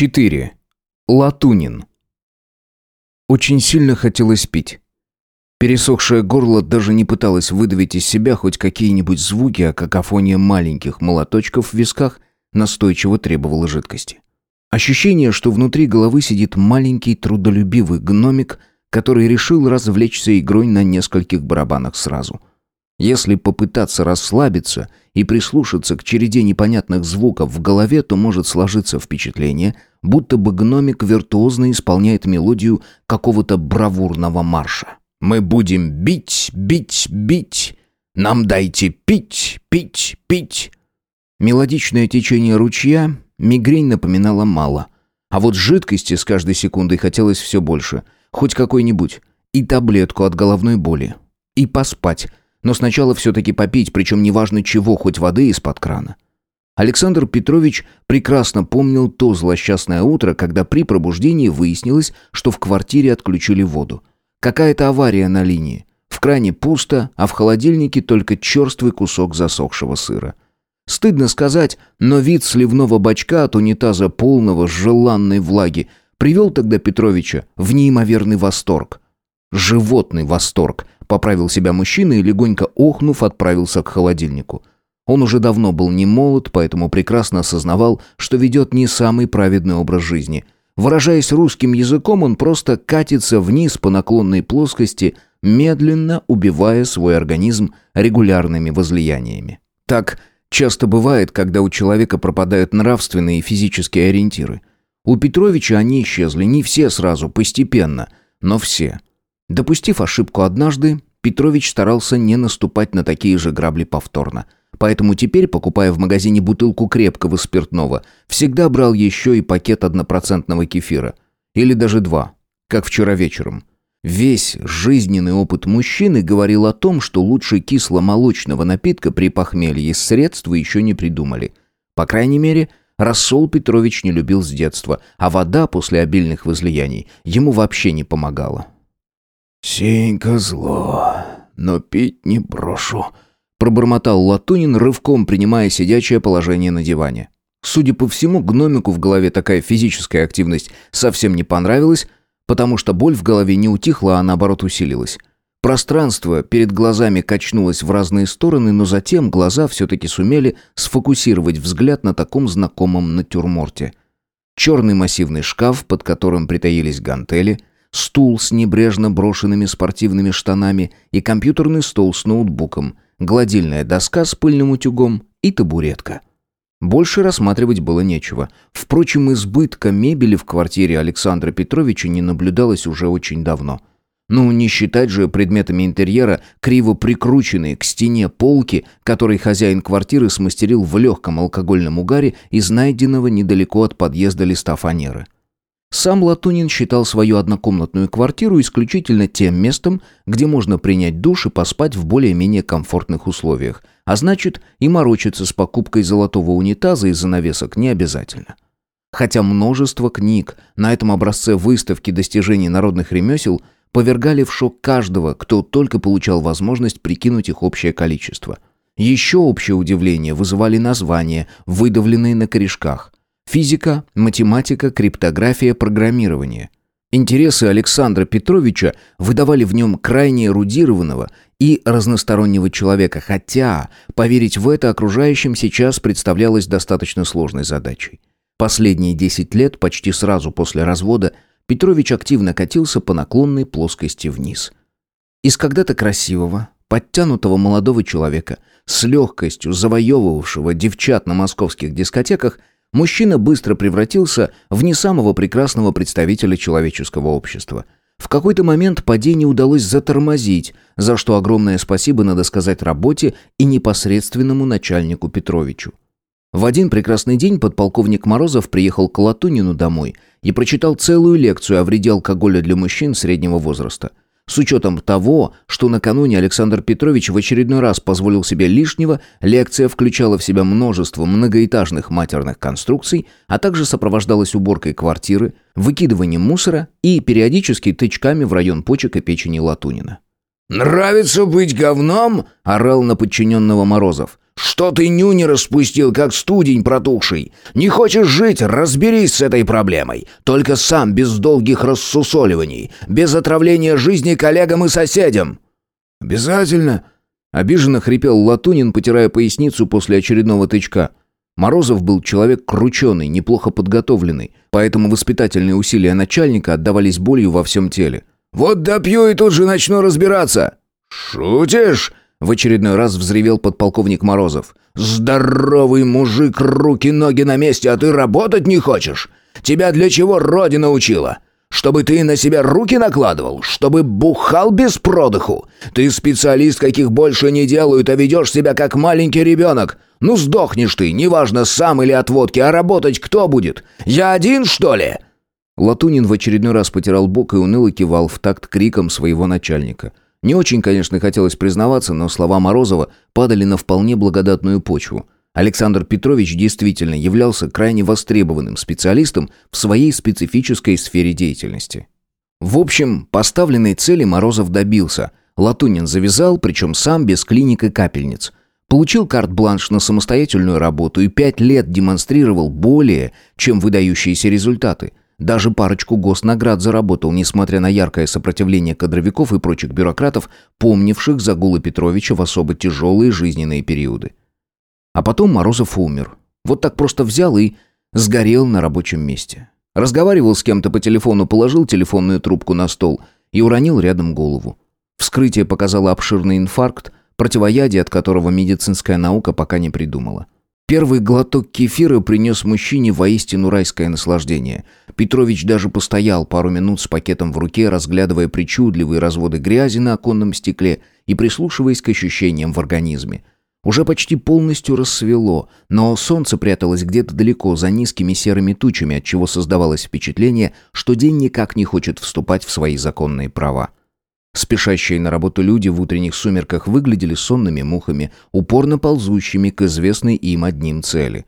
4. Латунин. Очень сильно хотелось пить. Пересохшее горло даже не пыталось выдавить из себя хоть какие-нибудь звуки, а какофония маленьких молоточков в висках настойчиво требовала жидкости. Ощущение, что внутри головы сидит маленький трудолюбивый гномик, который решил развлечься игрой на нескольких барабанах сразу. Если попытаться расслабиться и прислушаться к череде непонятных звуков в голове, то может сложиться впечатление, будто бы гномик виртуозно исполняет мелодию какого-то бравурного марша. «Мы будем бить, бить, бить! Нам дайте пить, пить, пить!» Мелодичное течение ручья мигрень напоминала мало. А вот жидкости с каждой секундой хотелось все больше. Хоть какой-нибудь. И таблетку от головной боли. И поспать – но сначала все-таки попить, причем неважно чего, хоть воды из-под крана. Александр Петрович прекрасно помнил то злосчастное утро, когда при пробуждении выяснилось, что в квартире отключили воду. Какая-то авария на линии. В кране пусто, а в холодильнике только черствый кусок засохшего сыра. Стыдно сказать, но вид сливного бачка от унитаза полного желанной влаги привел тогда Петровича в неимоверный восторг. Животный восторг – Поправил себя мужчина и, легонько охнув, отправился к холодильнику. Он уже давно был не молод, поэтому прекрасно осознавал, что ведет не самый праведный образ жизни. Выражаясь русским языком, он просто катится вниз по наклонной плоскости, медленно убивая свой организм регулярными возлияниями. Так часто бывает, когда у человека пропадают нравственные и физические ориентиры. У Петровича они исчезли не все сразу, постепенно, но все. Допустив ошибку однажды, Петрович старался не наступать на такие же грабли повторно. Поэтому теперь, покупая в магазине бутылку крепкого спиртного, всегда брал еще и пакет однопроцентного кефира. Или даже два, как вчера вечером. Весь жизненный опыт мужчины говорил о том, что лучше кисломолочного напитка при похмелье средства еще не придумали. По крайней мере, рассол Петрович не любил с детства, а вода после обильных возлияний ему вообще не помогала. «Сенька зло, но пить не брошу», — пробормотал Латунин, рывком принимая сидячее положение на диване. Судя по всему, гномику в голове такая физическая активность совсем не понравилась, потому что боль в голове не утихла, а наоборот усилилась. Пространство перед глазами качнулось в разные стороны, но затем глаза все-таки сумели сфокусировать взгляд на таком знакомом натюрморте. Черный массивный шкаф, под которым притаились гантели — стул с небрежно брошенными спортивными штанами и компьютерный стол с ноутбуком, гладильная доска с пыльным утюгом и табуретка. Больше рассматривать было нечего. Впрочем, избытка мебели в квартире Александра Петровича не наблюдалось уже очень давно. Ну, не считать же предметами интерьера криво прикрученные к стене полки, которые хозяин квартиры смастерил в легком алкогольном угаре из найденного недалеко от подъезда листа фанеры. Сам Латунин считал свою однокомнатную квартиру исключительно тем местом, где можно принять душ и поспать в более-менее комфортных условиях, а значит и морочиться с покупкой золотого унитаза и занавесок не обязательно. Хотя множество книг на этом образце выставки достижений народных ремесел повергали в шок каждого, кто только получал возможность прикинуть их общее количество. Еще общее удивление вызывали названия, выдавленные на корешках – Физика, математика, криптография, программирование. Интересы Александра Петровича выдавали в нем крайне эрудированного и разностороннего человека, хотя поверить в это окружающим сейчас представлялось достаточно сложной задачей. Последние 10 лет, почти сразу после развода, Петрович активно катился по наклонной плоскости вниз. Из когда-то красивого, подтянутого молодого человека, с легкостью завоевывавшего девчат на московских дискотеках – Мужчина быстро превратился в не самого прекрасного представителя человеческого общества. В какой-то момент падение удалось затормозить, за что огромное спасибо надо сказать работе и непосредственному начальнику Петровичу. В один прекрасный день подполковник Морозов приехал к Латунину домой и прочитал целую лекцию о вреде алкоголя для мужчин среднего возраста – с учетом того, что накануне Александр Петрович в очередной раз позволил себе лишнего, лекция включала в себя множество многоэтажных матерных конструкций, а также сопровождалась уборкой квартиры, выкидыванием мусора и периодически тычками в район почек и печени Латунина. «Нравится быть говном?» – орал на подчиненного Морозов. Что ты нюни распустил, как студень протухший? Не хочешь жить? Разберись с этой проблемой. Только сам, без долгих рассусоливаний, без отравления жизни коллегам и соседям». «Обязательно!» — обиженно хрипел Латунин, потирая поясницу после очередного тычка. Морозов был человек крученый, неплохо подготовленный, поэтому воспитательные усилия начальника отдавались болью во всем теле. «Вот допью и тут же начну разбираться!» «Шутишь?» В очередной раз взревел подполковник Морозов. «Здоровый мужик, руки-ноги на месте, а ты работать не хочешь? Тебя для чего Родина учила? Чтобы ты на себя руки накладывал? Чтобы бухал без продыху? Ты специалист, каких больше не делают, а ведешь себя как маленький ребенок. Ну сдохнешь ты, неважно, сам или от водки, а работать кто будет? Я один, что ли?» Латунин в очередной раз потирал бок и уныло кивал в такт криком своего начальника – не очень, конечно, хотелось признаваться, но слова Морозова падали на вполне благодатную почву. Александр Петрович действительно являлся крайне востребованным специалистом в своей специфической сфере деятельности. В общем, поставленной цели Морозов добился. Латунин завязал, причем сам без клиник и капельниц. Получил карт-бланш на самостоятельную работу и пять лет демонстрировал более чем выдающиеся результаты – даже парочку госнаград заработал, несмотря на яркое сопротивление кадровиков и прочих бюрократов, помнивших Загула Петровича в особо тяжелые жизненные периоды. А потом Морозов умер. Вот так просто взял и сгорел на рабочем месте. Разговаривал с кем-то по телефону, положил телефонную трубку на стол и уронил рядом голову. Вскрытие показало обширный инфаркт, противоядие от которого медицинская наука пока не придумала. Первый глоток кефира принес мужчине воистину райское наслаждение. Петрович даже постоял пару минут с пакетом в руке, разглядывая причудливые разводы грязи на оконном стекле и прислушиваясь к ощущениям в организме. Уже почти полностью рассвело, но солнце пряталось где-то далеко за низкими серыми тучами, отчего создавалось впечатление, что день никак не хочет вступать в свои законные права. Спешащие на работу люди в утренних сумерках выглядели сонными мухами, упорно ползущими к известной им одним цели.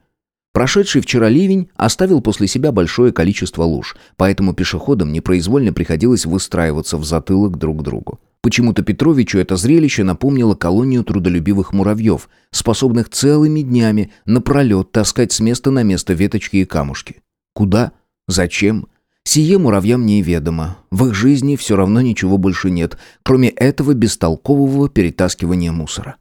Прошедший вчера ливень оставил после себя большое количество луж, поэтому пешеходам непроизвольно приходилось выстраиваться в затылок друг к другу. Почему-то Петровичу это зрелище напомнило колонию трудолюбивых муравьев, способных целыми днями напролет таскать с места на место веточки и камушки. Куда? Зачем? Сие муравьям неведомо. В их жизни все равно ничего больше нет, кроме этого бестолкового перетаскивания мусора.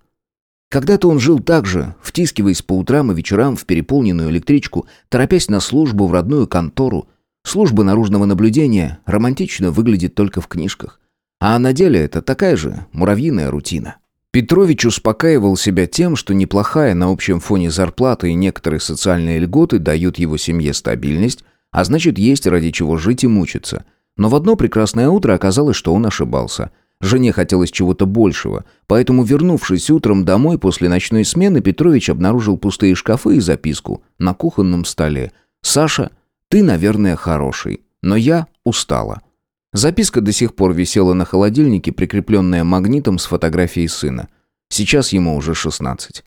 Когда-то он жил так же, втискиваясь по утрам и вечерам в переполненную электричку, торопясь на службу в родную контору. Служба наружного наблюдения романтично выглядит только в книжках. А на деле это такая же муравьиная рутина. Петрович успокаивал себя тем, что неплохая на общем фоне зарплата и некоторые социальные льготы дают его семье стабильность, а значит, есть ради чего жить и мучиться. Но в одно прекрасное утро оказалось, что он ошибался. Жене хотелось чего-то большего, поэтому, вернувшись утром домой после ночной смены, Петрович обнаружил пустые шкафы и записку на кухонном столе. «Саша, ты, наверное, хороший, но я устала». Записка до сих пор висела на холодильнике, прикрепленная магнитом с фотографией сына. Сейчас ему уже шестнадцать.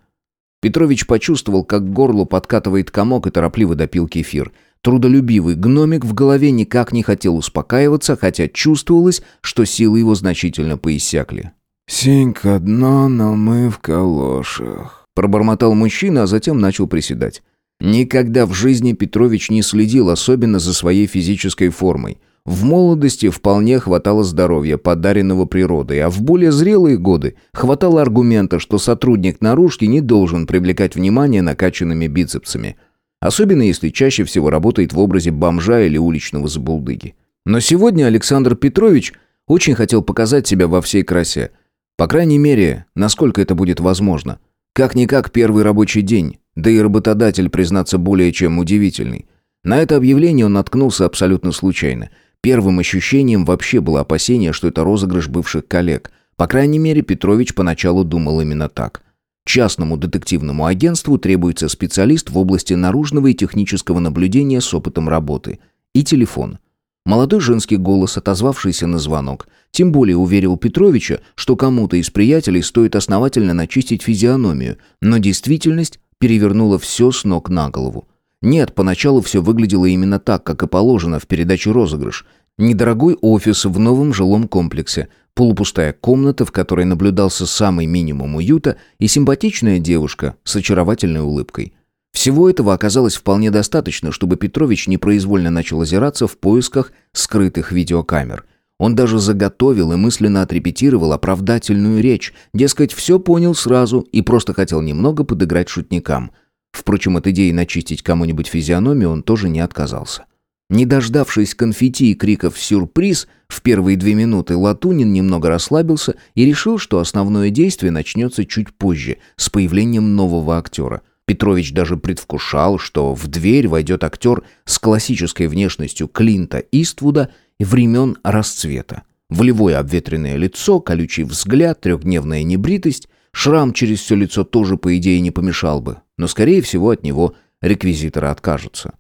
Петрович почувствовал, как к горлу подкатывает комок и торопливо допил кефир – Трудолюбивый гномик в голове никак не хотел успокаиваться, хотя чувствовалось, что силы его значительно поиссякли. «Сенька дно, но мы в калошах», — пробормотал мужчина, а затем начал приседать. Никогда в жизни Петрович не следил особенно за своей физической формой. В молодости вполне хватало здоровья, подаренного природой, а в более зрелые годы хватало аргумента, что сотрудник наружки не должен привлекать внимание накачанными бицепсами — Особенно если чаще всего работает в образе бомжа или уличного забулдыги. Но сегодня Александр Петрович очень хотел показать себя во всей красе. По крайней мере, насколько это будет возможно. Как-никак первый рабочий день, да и работодатель, признаться, более чем удивительный. На это объявление он наткнулся абсолютно случайно. Первым ощущением вообще было опасение, что это розыгрыш бывших коллег. По крайней мере, Петрович поначалу думал именно так. Частному детективному агентству требуется специалист в области наружного и технического наблюдения с опытом работы. И телефон. Молодой женский голос, отозвавшийся на звонок, тем более уверил Петровича, что кому-то из приятелей стоит основательно начистить физиономию, но действительность перевернула все с ног на голову. Нет, поначалу все выглядело именно так, как и положено в передаче «Розыгрыш». Недорогой офис в новом жилом комплексе, полупустая комната, в которой наблюдался самый минимум уюта, и симпатичная девушка с очаровательной улыбкой. Всего этого оказалось вполне достаточно, чтобы Петрович непроизвольно начал озираться в поисках скрытых видеокамер. Он даже заготовил и мысленно отрепетировал оправдательную речь, дескать, все понял сразу и просто хотел немного подыграть шутникам. Впрочем, от идеи начистить кому-нибудь физиономию он тоже не отказался. Не дождавшись конфетти и криков «сюрприз», в первые две минуты Латунин немного расслабился и решил, что основное действие начнется чуть позже, с появлением нового актера. Петрович даже предвкушал, что в дверь войдет актер с классической внешностью Клинта Иствуда времен расцвета. Волевое обветренное лицо, колючий взгляд, трехдневная небритость, шрам через все лицо тоже, по идее, не помешал бы, но, скорее всего, от него реквизиторы откажутся.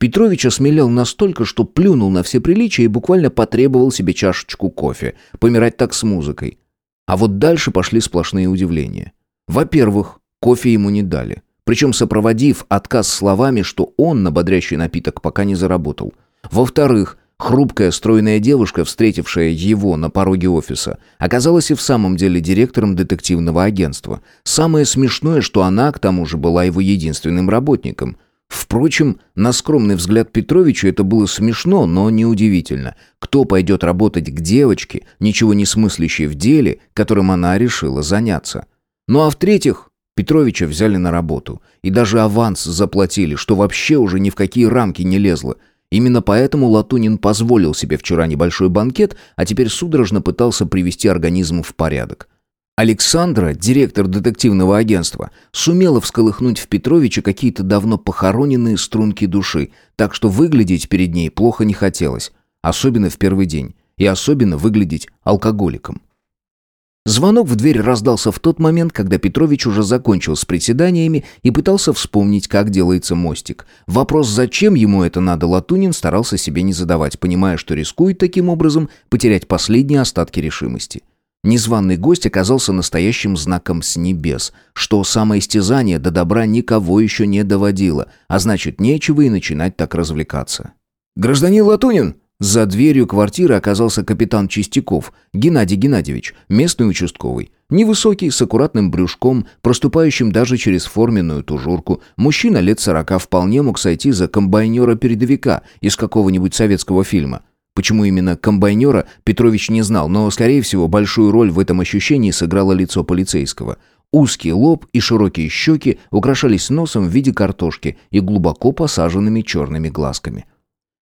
Петрович осмелел настолько, что плюнул на все приличия и буквально потребовал себе чашечку кофе. Помирать так с музыкой. А вот дальше пошли сплошные удивления. Во-первых, кофе ему не дали. Причем сопроводив отказ словами, что он на бодрящий напиток пока не заработал. Во-вторых, хрупкая стройная девушка, встретившая его на пороге офиса, оказалась и в самом деле директором детективного агентства. Самое смешное, что она, к тому же, была его единственным работником – Впрочем, на скромный взгляд Петровича это было смешно, но неудивительно. Кто пойдет работать к девочке, ничего не смыслящей в деле, которым она решила заняться? Ну а в-третьих, Петровича взяли на работу. И даже аванс заплатили, что вообще уже ни в какие рамки не лезло. Именно поэтому Латунин позволил себе вчера небольшой банкет, а теперь судорожно пытался привести организм в порядок. Александра, директор детективного агентства, сумела всколыхнуть в Петровиче какие-то давно похороненные струнки души, так что выглядеть перед ней плохо не хотелось, особенно в первый день, и особенно выглядеть алкоголиком. Звонок в дверь раздался в тот момент, когда Петрович уже закончил с приседаниями и пытался вспомнить, как делается мостик. Вопрос, зачем ему это надо, Латунин старался себе не задавать, понимая, что рискует таким образом потерять последние остатки решимости. Незваный гость оказался настоящим знаком с небес, что самоистязание до добра никого еще не доводило, а значит, нечего и начинать так развлекаться. «Гражданин Латунин!» За дверью квартиры оказался капитан Чистяков, Геннадий Геннадьевич, местный участковый. Невысокий, с аккуратным брюшком, проступающим даже через форменную тужурку, мужчина лет сорока вполне мог сойти за комбайнера-передовика из какого-нибудь советского фильма – Почему именно комбайнера, Петрович не знал, но, скорее всего, большую роль в этом ощущении сыграло лицо полицейского. Узкий лоб и широкие щеки украшались носом в виде картошки и глубоко посаженными черными глазками.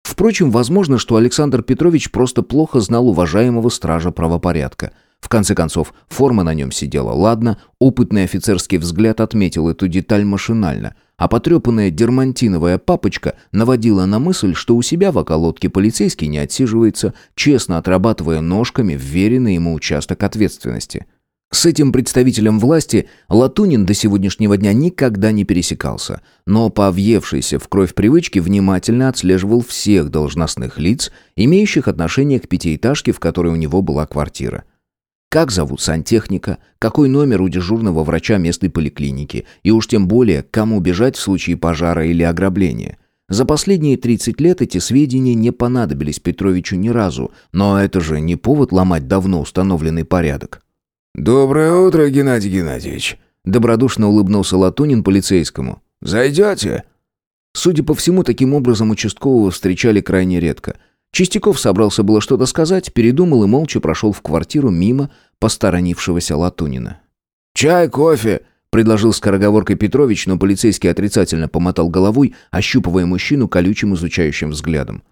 Впрочем, возможно, что Александр Петрович просто плохо знал уважаемого стража правопорядка. В конце концов, форма на нем сидела ладно, опытный офицерский взгляд отметил эту деталь машинально – а потрепанная дермантиновая папочка наводила на мысль, что у себя в околотке полицейский не отсиживается, честно отрабатывая ножками вверенный ему участок ответственности. С этим представителем власти Латунин до сегодняшнего дня никогда не пересекался, но по въевшейся в кровь привычке внимательно отслеживал всех должностных лиц, имеющих отношение к пятиэтажке, в которой у него была квартира. Как зовут сантехника, какой номер у дежурного врача местной поликлиники, и уж тем более, кому бежать в случае пожара или ограбления. За последние 30 лет эти сведения не понадобились Петровичу ни разу, но это же не повод ломать давно установленный порядок. «Доброе утро, Геннадий Геннадьевич», — добродушно улыбнулся Латунин полицейскому. «Зайдете?» Судя по всему, таким образом участкового встречали крайне редко — Чистяков собрался было что-то сказать, передумал и молча прошел в квартиру мимо посторонившегося Латунина. «Чай, кофе!» — предложил скороговоркой Петрович, но полицейский отрицательно помотал головой, ощупывая мужчину колючим изучающим взглядом.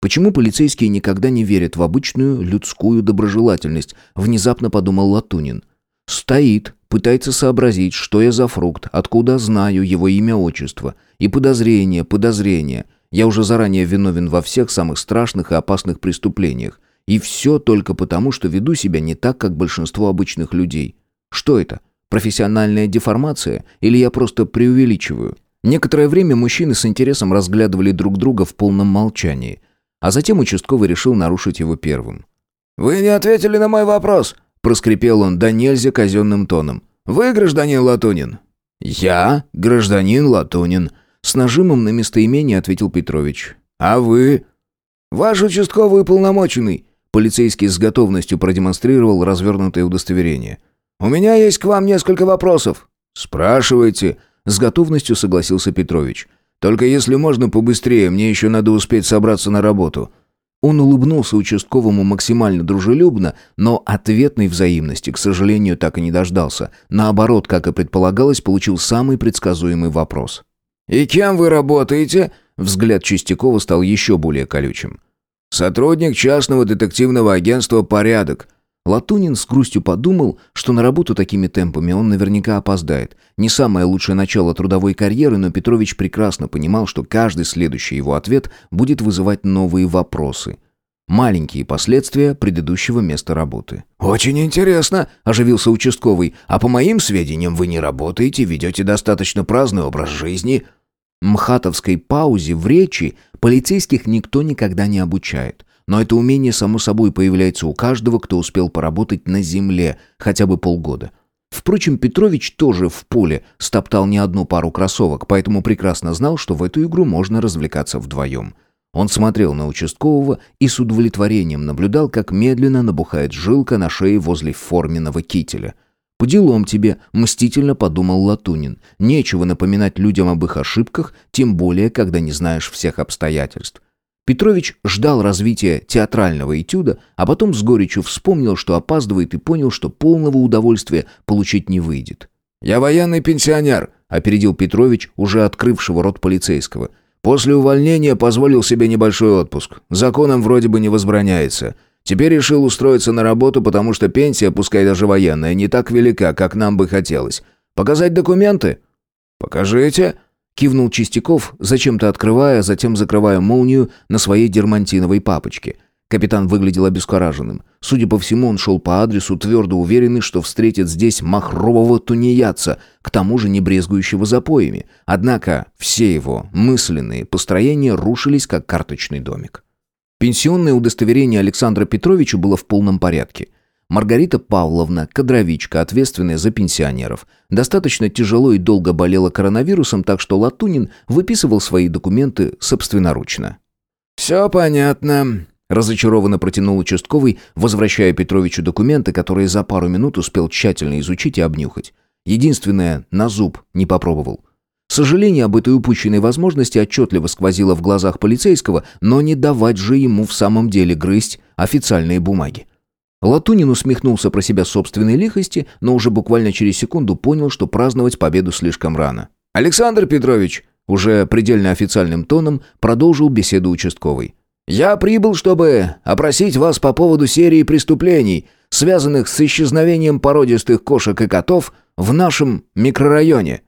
Почему полицейские никогда не верят в обычную людскую доброжелательность, внезапно подумал Латунин. Стоит, пытается сообразить, что я за фрукт, откуда знаю его имя, отчество. И подозрение, подозрение — я уже заранее виновен во всех самых страшных и опасных преступлениях. И все только потому, что веду себя не так, как большинство обычных людей. Что это? Профессиональная деформация? Или я просто преувеличиваю? Некоторое время мужчины с интересом разглядывали друг друга в полном молчании. А затем участковый решил нарушить его первым. «Вы не ответили на мой вопрос!» Проскрипел он да нельзя казенным тоном. «Вы гражданин Латунин?» «Я гражданин Латунин», с нажимом на местоимение ответил Петрович. «А вы?» «Ваш участковый полномоченный. Полицейский с готовностью продемонстрировал развернутое удостоверение. «У меня есть к вам несколько вопросов». «Спрашивайте», — с готовностью согласился Петрович. «Только если можно побыстрее, мне еще надо успеть собраться на работу». Он улыбнулся участковому максимально дружелюбно, но ответной взаимности, к сожалению, так и не дождался. Наоборот, как и предполагалось, получил самый предсказуемый вопрос. «И кем вы работаете?» Взгляд Чистякова стал еще более колючим. «Сотрудник частного детективного агентства «Порядок». Латунин с грустью подумал, что на работу такими темпами он наверняка опоздает. Не самое лучшее начало трудовой карьеры, но Петрович прекрасно понимал, что каждый следующий его ответ будет вызывать новые вопросы. Маленькие последствия предыдущего места работы. «Очень интересно», – оживился участковый. «А по моим сведениям, вы не работаете, ведете достаточно праздный образ жизни». Мхатовской паузе в речи полицейских никто никогда не обучает. Но это умение само собой появляется у каждого, кто успел поработать на земле хотя бы полгода. Впрочем, Петрович тоже в поле стоптал не одну пару кроссовок, поэтому прекрасно знал, что в эту игру можно развлекаться вдвоем. Он смотрел на участкового и с удовлетворением наблюдал, как медленно набухает жилка на шее возле форменного кителя – «По делам тебе», — мстительно подумал Латунин. «Нечего напоминать людям об их ошибках, тем более, когда не знаешь всех обстоятельств». Петрович ждал развития театрального этюда, а потом с горечью вспомнил, что опаздывает и понял, что полного удовольствия получить не выйдет. «Я военный пенсионер», — опередил Петрович, уже открывшего рот полицейского. «После увольнения позволил себе небольшой отпуск. Законом вроде бы не возбраняется. Теперь решил устроиться на работу, потому что пенсия, пускай даже военная, не так велика, как нам бы хотелось. Показать документы?» «Покажите», — кивнул Чистяков, зачем-то открывая, затем закрывая молнию на своей дермантиновой папочке. Капитан выглядел обескураженным. Судя по всему, он шел по адресу, твердо уверенный, что встретит здесь махрового тунеядца, к тому же не брезгующего запоями. Однако все его мысленные построения рушились, как карточный домик. Пенсионное удостоверение Александра Петровича было в полном порядке. Маргарита Павловна, кадровичка, ответственная за пенсионеров, достаточно тяжело и долго болела коронавирусом, так что Латунин выписывал свои документы собственноручно. «Все понятно», – разочарованно протянул участковый, возвращая Петровичу документы, которые за пару минут успел тщательно изучить и обнюхать. Единственное, на зуб не попробовал. Сожаление об этой упущенной возможности отчетливо сквозило в глазах полицейского, но не давать же ему в самом деле грызть официальные бумаги. Латунин усмехнулся про себя собственной лихости, но уже буквально через секунду понял, что праздновать победу слишком рано. «Александр Петрович!» Уже предельно официальным тоном продолжил беседу участковый. «Я прибыл, чтобы опросить вас по поводу серии преступлений, связанных с исчезновением породистых кошек и котов в нашем микрорайоне».